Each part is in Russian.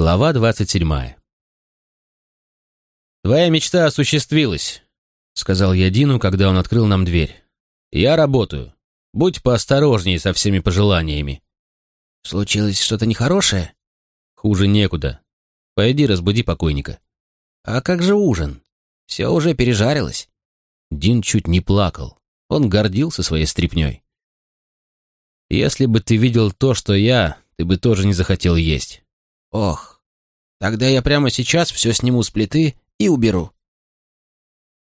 Глава двадцать седьмая. «Твоя мечта осуществилась», — сказал я Дину, когда он открыл нам дверь. «Я работаю. Будь поосторожнее со всеми пожеланиями». «Случилось что-то нехорошее?» «Хуже некуда. Пойди разбуди покойника». «А как же ужин? Все уже пережарилось». Дин чуть не плакал. Он гордился своей стряпнёй. «Если бы ты видел то, что я, ты бы тоже не захотел есть». «Ох, тогда я прямо сейчас все сниму с плиты и уберу».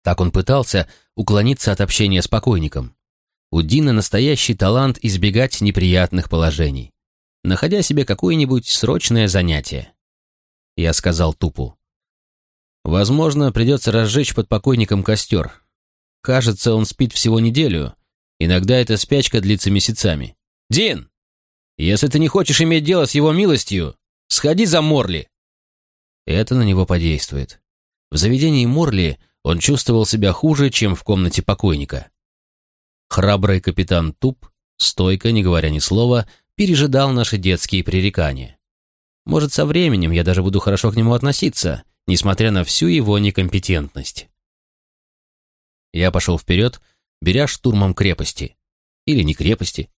Так он пытался уклониться от общения с покойником. У Дина настоящий талант избегать неприятных положений, находя себе какое-нибудь срочное занятие. Я сказал Тупу. «Возможно, придется разжечь под покойником костер. Кажется, он спит всего неделю. Иногда эта спячка длится месяцами. Дин, если ты не хочешь иметь дело с его милостью, сходи за Морли». Это на него подействует. В заведении Морли он чувствовал себя хуже, чем в комнате покойника. Храбрый капитан Туп, стойко, не говоря ни слова, пережидал наши детские пререкания. Может, со временем я даже буду хорошо к нему относиться, несмотря на всю его некомпетентность. Я пошел вперед, беря штурмом крепости. Или не крепости.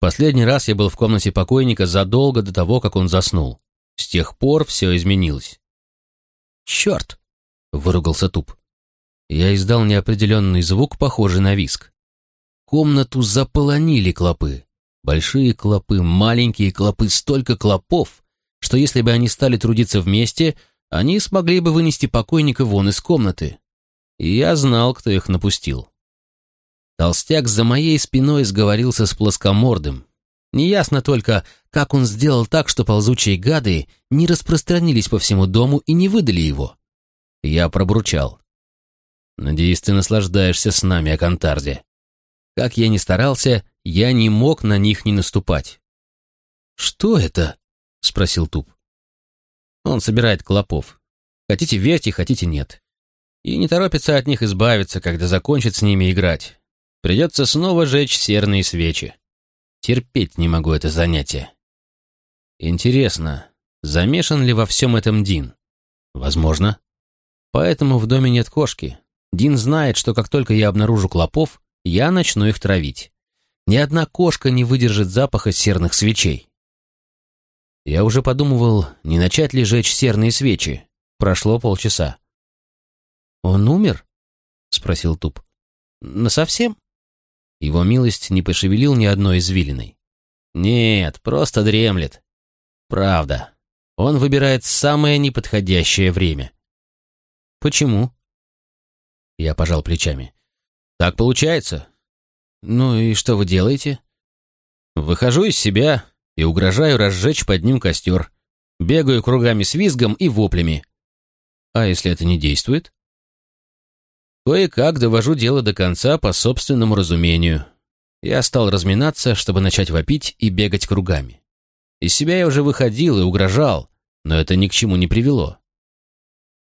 Последний раз я был в комнате покойника задолго до того, как он заснул. С тех пор все изменилось. «Черт!» — выругался Туп. Я издал неопределенный звук, похожий на виск. Комнату заполонили клопы. Большие клопы, маленькие клопы, столько клопов, что если бы они стали трудиться вместе, они смогли бы вынести покойника вон из комнаты и я знал, кто их напустил. Толстяк за моей спиной сговорился с плоскомордым. Неясно только, как он сделал так, что ползучие гады не распространились по всему дому и не выдали его. Я пробурчал. «Надеюсь, ты наслаждаешься с нами, Акантарде». Как я ни старался, я не мог на них не наступать. «Что это?» — спросил Туп. «Он собирает клопов. Хотите верьте, хотите нет и не торопится от них избавиться, когда закончит с ними играть. Придется снова жечь серные свечи. Терпеть не могу это занятие. Интересно, замешан ли во всем этом Дин? Возможно. Поэтому в доме нет кошки. Дин знает, что как только я обнаружу клопов, я начну их травить. Ни одна кошка не выдержит запаха серных свечей. Я уже подумывал, не начать ли жечь серные свечи. Прошло полчаса. «Он умер?» — спросил Туп. «Насовсем?» Его милость не пошевелил ни одной извилиной. «Нет, просто дремлет. Правда. Он выбирает самое неподходящее время». «Почему?» Я пожал плечами. «Так получается». «Ну и что вы делаете?» «Выхожу из себя и угрожаю разжечь под ним костер. Бегаю кругами с визгом и воплями. А если это не действует?» Кое-как довожу дело до конца по собственному разумению. Я стал разминаться, чтобы начать вопить и бегать кругами. Из себя я уже выходил и угрожал, но это ни к чему не привело.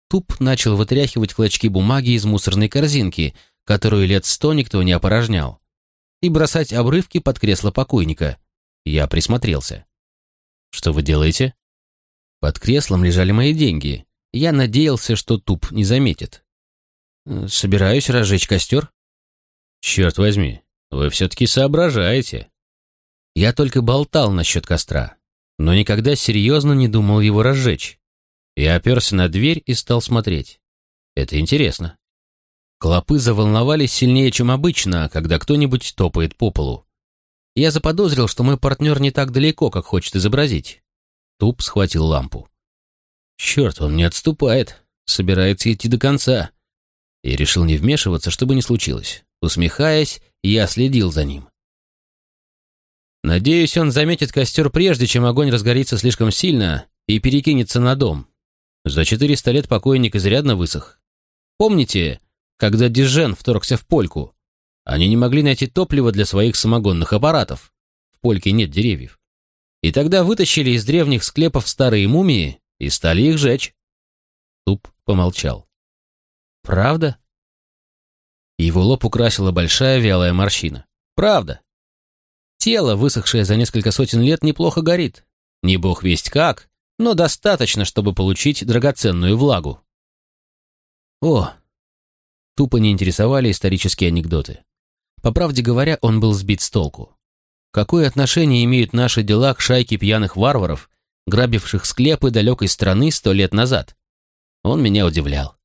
Туп начал вытряхивать клочки бумаги из мусорной корзинки, которую лет сто никто не опорожнял, и бросать обрывки под кресло покойника. Я присмотрелся. «Что вы делаете?» Под креслом лежали мои деньги. Я надеялся, что Туп не заметит. «Собираюсь разжечь костер». «Черт возьми, вы все-таки соображаете». Я только болтал насчет костра, но никогда серьезно не думал его разжечь. Я оперся на дверь и стал смотреть. Это интересно. Клопы заволновались сильнее, чем обычно, когда кто-нибудь топает по полу. Я заподозрил, что мой партнер не так далеко, как хочет изобразить. Туп схватил лампу. Черт, он не отступает, собирается идти до конца и решил не вмешиваться, чтобы не случилось. Усмехаясь, я следил за ним. Надеюсь, он заметит костер прежде, чем огонь разгорится слишком сильно и перекинется на дом. За 400 лет покойник изрядно высох. Помните, когда Дижен вторгся в Польку? Они не могли найти топливо для своих самогонных аппаратов. В Польке нет деревьев. И тогда вытащили из древних склепов старые мумии и стали их жечь. Туп помолчал. «Правда?» Его лоб украсила большая вялая морщина. «Правда. Тело, высохшее за несколько сотен лет, неплохо горит. Не бог весть как, но достаточно, чтобы получить драгоценную влагу. О, тупо не интересовали исторические анекдоты. По правде говоря, он был сбит с толку. Какое отношение имеют наши дела к шайке пьяных варваров, грабивших склепы далекой страны сто лет назад? Он меня удивлял.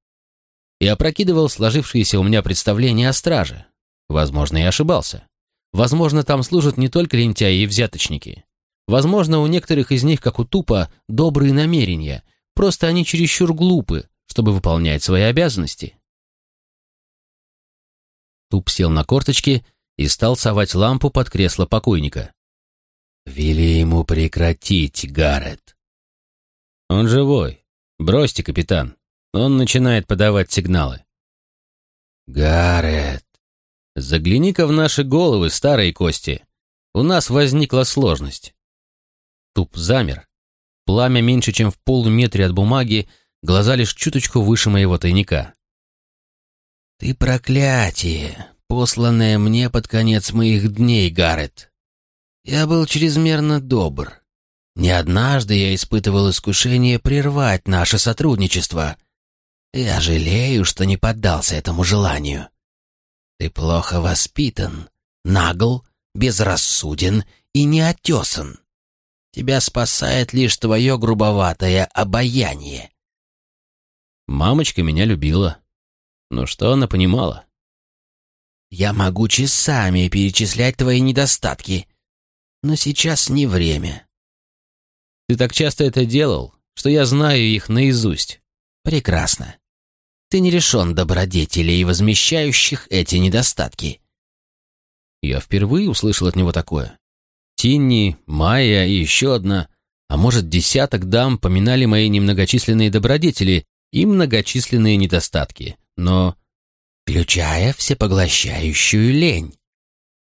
И опрокидывал сложившиеся у меня представления о страже. Возможно, я ошибался. Возможно, там служат не только лентяи и взяточники. Возможно, у некоторых из них, как у Тупа, добрые намерения, просто они чересчур глупы, чтобы выполнять свои обязанности. Туп сел на корточки и стал совать лампу под кресло покойника. «Вели ему прекратить, Гаррет!» «Он живой. Бросьте, капитан. Он начинает подавать сигналы». «Гаррет!» «Загляни-ка в наши головы, старые кости. У нас возникла сложность». Туп замер. Пламя меньше, чем в полуметре от бумаги, глаза лишь чуточку выше моего тайника. «Ты проклятие, посланное мне под конец моих дней, Гаррет. Я был чрезмерно добр. Не однажды я испытывал искушение прервать наше сотрудничество. Я жалею, что не поддался этому желанию. Ты плохо воспитан, нагл, безрассуден и неотесан. Тебя спасает лишь твое грубоватое обаяние. Мамочка меня любила. Но что она понимала? Я могу часами перечислять твои недостатки, но сейчас не время. Ты так часто это делал, что я знаю их наизусть. Прекрасно. Ты не лишен добродетелей, возмещающих эти недостатки. Я впервые услышал от него такое. Тинни, Майя и еще одна, а может десяток дам поминали мои немногочисленные добродетели и многочисленные недостатки, но включая всепоглощающую лень.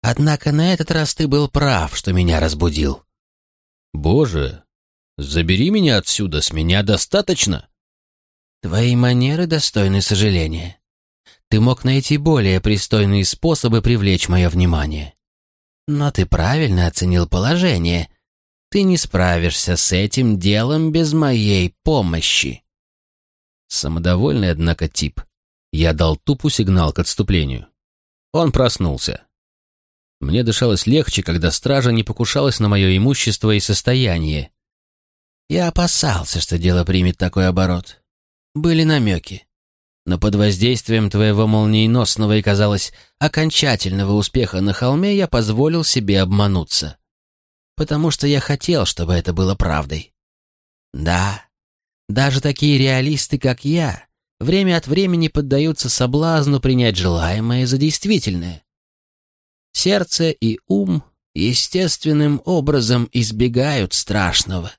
Однако на этот раз ты был прав, что меня разбудил. Боже, забери меня отсюда, с меня достаточно. Твои манеры достойны сожаления. Ты мог найти более пристойные способы привлечь мое внимание. Но ты правильно оценил положение. Ты не справишься с этим делом без моей помощи. Самодовольный, однако, тип. Я дал тупу сигнал к отступлению. Он проснулся. Мне дышалось легче, когда стража не покушалась на мое имущество и состояние. Я опасался, что дело примет такой оборот. Были намеки. Но под воздействием твоего молниеносного и, казалось, окончательного успеха на холме я позволил себе обмануться. Потому что я хотел, чтобы это было правдой. Да, даже такие реалисты, как я, время от времени поддаются соблазну принять желаемое за действительное. Сердце и ум естественным образом избегают страшного.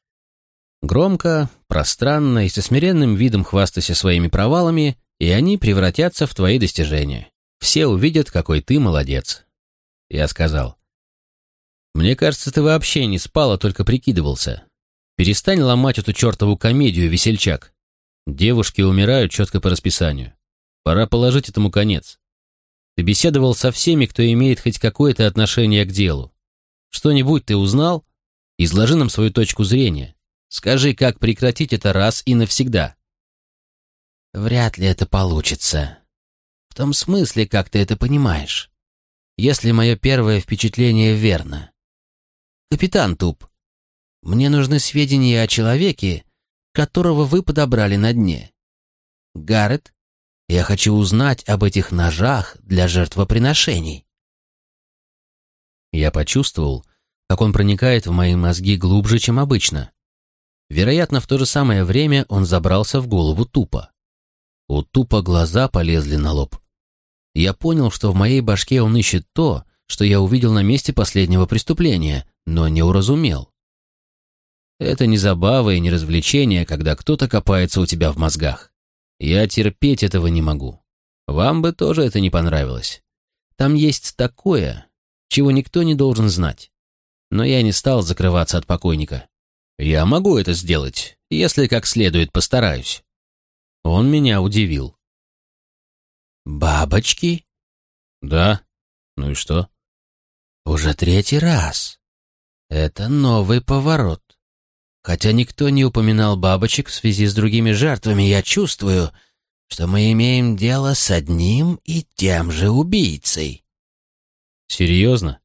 Громко, пространно и со смиренным видом хвастайся своими провалами, и они превратятся в твои достижения. Все увидят, какой ты молодец. Я сказал. Мне кажется, ты вообще не спал, а только прикидывался. Перестань ломать эту чертову комедию, весельчак. Девушки умирают четко по расписанию. Пора положить этому конец. Ты беседовал со всеми, кто имеет хоть какое-то отношение к делу. Что-нибудь ты узнал? Изложи нам свою точку зрения. Скажи, как прекратить это раз и навсегда. Вряд ли это получится. В том смысле, как ты это понимаешь. Если мое первое впечатление верно. Капитан Туп, мне нужны сведения о человеке, которого вы подобрали на дне. Гаррет, я хочу узнать об этих ножах для жертвоприношений. Я почувствовал, как он проникает в мои мозги глубже, чем обычно. Вероятно, в то же самое время он забрался в голову Тупа. У Тупа глаза полезли на лоб. Я понял, что в моей башке он ищет то, что я увидел на месте последнего преступления, но не уразумел. Это не забава и не развлечение, когда кто-то копается у тебя в мозгах. Я терпеть этого не могу. Вам бы тоже это не понравилось. Там есть такое, чего никто не должен знать. Но я не стал закрываться от покойника. Я могу это сделать, если как следует постараюсь. Он меня удивил. «Бабочки?» «Да. Ну и что?» «Уже третий раз. Это новый поворот. хотя никто не упоминал бабочек в связи с другими жертвами, я чувствую, что мы имеем дело с одним и тем же убийцей». «Серьезно?»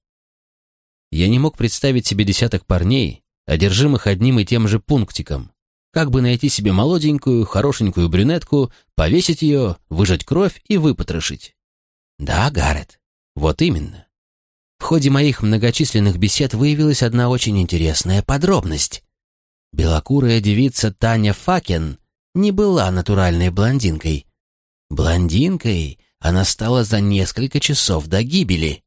Я не мог представить себе десяток парней, одержимых одним и тем же пунктиком. Как бы найти себе молоденькую, хорошенькую брюнетку, повесить ее, выжать кровь и выпотрошить? Да, Гаррет, вот именно. В ходе моих многочисленных бесед выявилась одна очень интересная подробность. Белокурая девица Таня Факен не была натуральной блондинкой. Блондинкой она стала за несколько часов до гибели.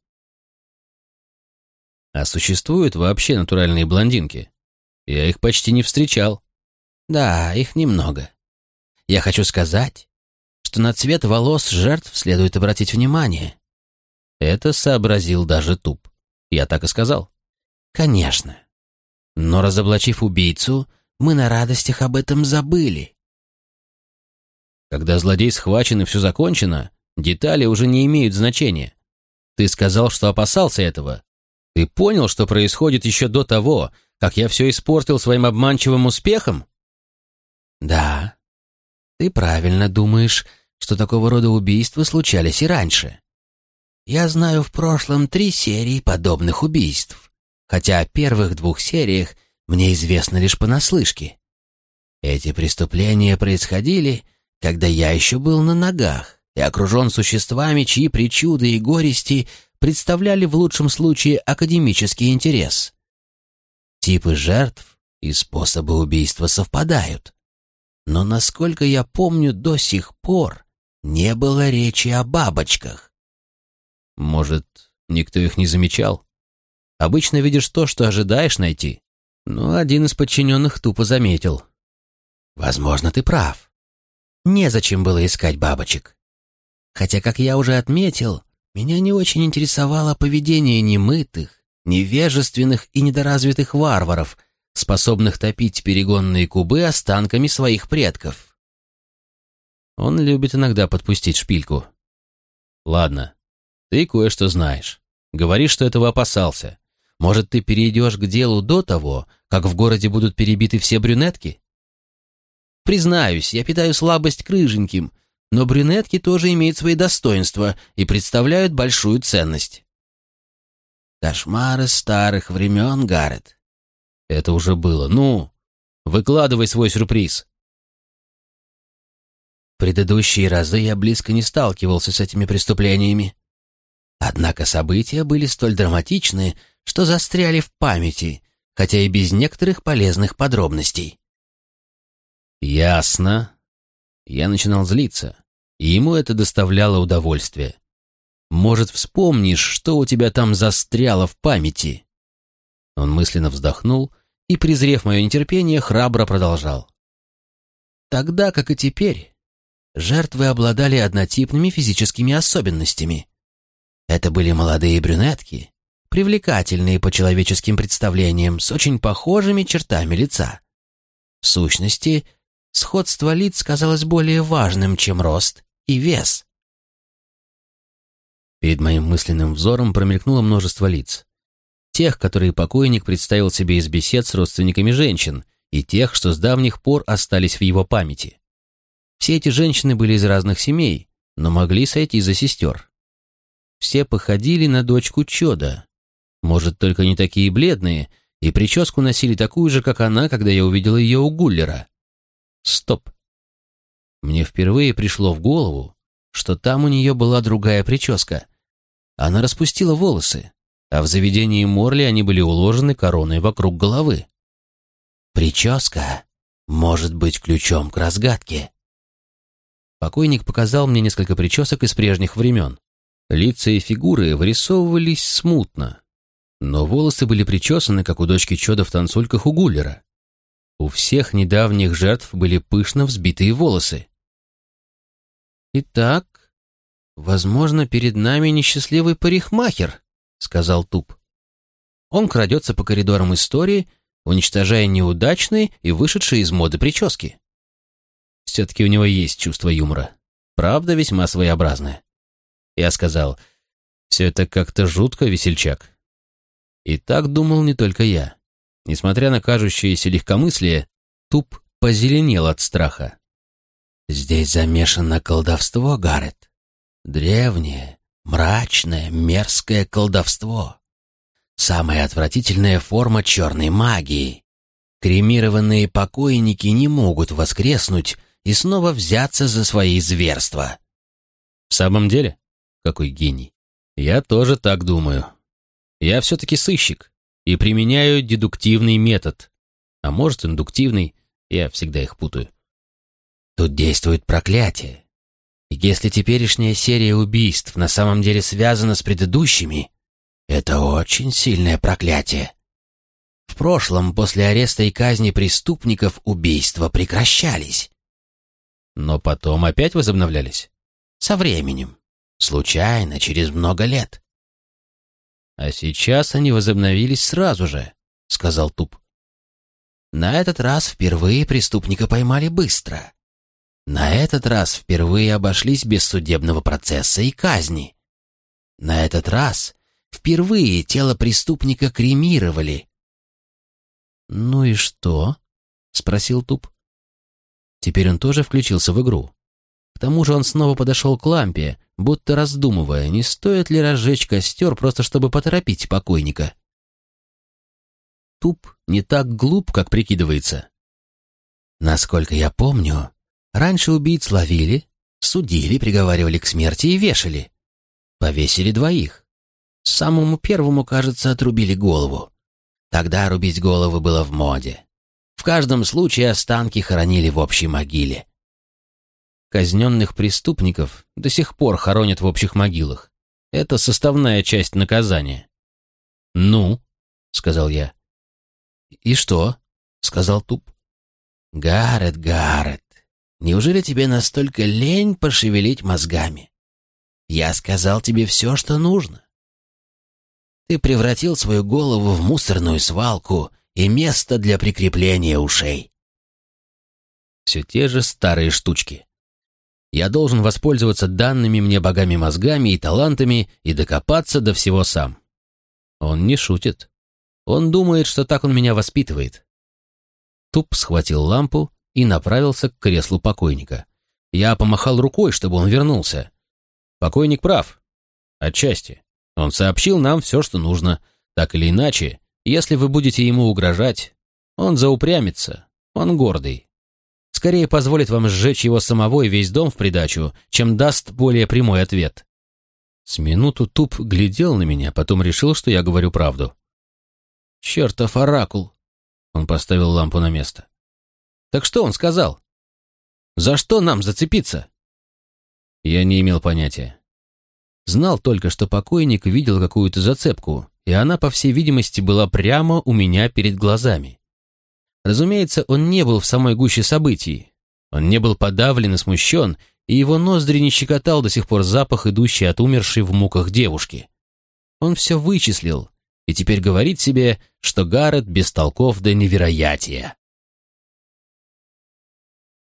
А существуют вообще натуральные блондинки? Я их почти не встречал. Да, их немного. Я хочу сказать, что на цвет волос жертв следует обратить внимание. Это сообразил даже Туп. Я так и сказал. Конечно. Но разоблачив убийцу, мы на радостях об этом забыли. Когда злодей схвачен и все закончено, детали уже не имеют значения. Ты сказал, что опасался этого. Ты понял, что происходит еще до того, как я все испортил своим обманчивым успехом? Да, ты правильно думаешь, что такого рода убийства случались и раньше. Я знаю в прошлом три серии подобных убийств, хотя о первых двух сериях мне известно лишь понаслышке. Эти преступления происходили, когда я еще был на ногах и окружен существами, чьи причуды и горести представляли в лучшем случае академический интерес. Типы жертв и способы убийства совпадают. Но, насколько я помню, до сих пор не было речи о бабочках. Может, никто их не замечал? Обычно видишь то, что ожидаешь найти. Но один из подчиненных тупо заметил. Возможно, ты прав. Незачем было искать бабочек. Хотя, как я уже отметил, меня не очень интересовало поведение немытых, невежественных и недоразвитых варваров, способных топить перегонные кубы останками своих предков. Он любит иногда подпустить шпильку. Ладно, ты кое-что знаешь. Говоришь, что этого опасался. Может, ты перейдешь к делу до того, как в городе будут перебиты все брюнетки? Признаюсь, я питаю слабость к рыженьким, но брюнетки тоже имеют свои достоинства и представляют большую ценность. Кошмары старых времен, Гаррет. Это уже было. Ну, выкладывай свой сюрприз. В предыдущие разы я близко не сталкивался с этими преступлениями. Однако события были столь драматичны, что застряли в памяти, хотя и без некоторых полезных подробностей. Ясно. Я начинал злиться, и ему это доставляло удовольствие. Может, вспомнишь, что у тебя там застряло в памяти? Он мысленно вздохнул и, презрев мое нетерпение, храбро продолжал. Тогда, как и теперь, жертвы обладали однотипными физическими особенностями. Это были молодые брюнетки, привлекательные по человеческим представлениям, с очень похожими чертами лица. В сущности, сходство лиц казалось более важным, чем рост и вес. Перед моим мысленным взором промелькнуло множество лиц тех, которые покойник представил себе из бесед с родственниками женщин, и тех, что с давних пор остались в его памяти. Все эти женщины были из разных семей, но могли сойти за сестер. Все походили на дочку Чода, может, только не такие бледные, и прическу носили такую же, как она, когда я увидел ее у Гуллера. Стоп. Мне впервые пришло в голову, что там у нее была другая прическа. Она распустила волосы, а в заведении Морли они были уложены короной вокруг головы. «Прическа может быть ключом к разгадке». Покойник показал мне несколько причесок из прежних времен. Лица и фигуры вырисовывались смутно, но волосы были причесаны, как у дочки Чода в танцульках у Гуллера. У всех недавних жертв были пышно взбитые волосы. «Итак, возможно, перед нами несчастливый парикмахер», — сказал Туп. Он крадется по коридорам истории, уничтожая неудачные и вышедшие из моды прически. Все-таки у него есть чувство юмора. Правда, весьма своеобразное. Я сказал, все это как-то жутко, весельчак. И так думал не только я. Несмотря на кажущееся легкомыслие, Туп позеленел от страха. «Здесь замешано колдовство, Гаррет. Древнее, мрачное, мерзкое колдовство. Самая отвратительная форма черной магии. Кремированные покойники не могут воскреснуть и снова взяться за свои зверства». «В самом деле? Какой гений! Я тоже так думаю. Я все-таки сыщик и применяю дедуктивный метод. А может, индуктивный, я всегда их путаю. Тут действует проклятие. И если теперешняя серия убийств на самом деле связана с предыдущими, это очень сильное проклятие. В прошлом, после ареста и казни преступников, убийства прекращались. Но потом опять возобновлялись? Со временем. Случайно, через много лет. «А сейчас они возобновились сразу же», — сказал Туп. «На этот раз впервые преступника поймали быстро. На этот раз впервые обошлись без судебного процесса и казни. На этот раз впервые тело преступника кремировали». «Ну и что?» — спросил Туп. Теперь он тоже включился в игру. К тому же он снова подошел к лампе, будто раздумывая, не стоит ли разжечь костер, просто чтобы поторопить покойника. Туп не так глуп, как прикидывается. Насколько я помню, раньше убийц ловили, судили, приговаривали к смерти и вешали. Повесили двоих. Самому первому, кажется, отрубили голову. Тогда рубить головы было в моде. В каждом случае останки хоронили в общей могиле. Казненных преступников до сих пор хоронят в общих могилах. Это составная часть наказания. «Ну?» — сказал я. «И что?» — сказал Туп. «Гаррет, Гаррет, неужели тебе настолько лень пошевелить мозгами? Я сказал тебе все, что нужно. Ты превратил свою голову в мусорную свалку и место для прикрепления ушей». Все те же старые штучки. Я должен воспользоваться данными мне богами мозгами и талантами и докопаться до всего сам. Он не шутит. Он думает, что так он меня воспитывает. Туп схватил лампу и направился к креслу покойника. Я помахал рукой, чтобы он вернулся. Покойник прав. Отчасти. Он сообщил нам все, что нужно. Так или иначе, если вы будете ему угрожать, он заупрямится. Он гордый скорее позволит вам сжечь его самого и весь дом в придачу, чем даст более прямой ответ. С минуту Туп глядел на меня, потом решил, что я говорю правду. «Чертов оракул!» Он поставил лампу на место. «Так что он сказал? За что нам зацепиться?» Я не имел понятия. Знал только, что покойник видел какую-то зацепку, и она, по всей видимости, была прямо у меня перед глазами. Разумеется, он не был в самой гуще событий. Он не был подавлен и смущен, и его ноздри не щекотал до сих пор запах, идущий от умершей в муках девушки. Он все вычислил, и теперь говорит себе, что Гаррет бестолков до невероятия.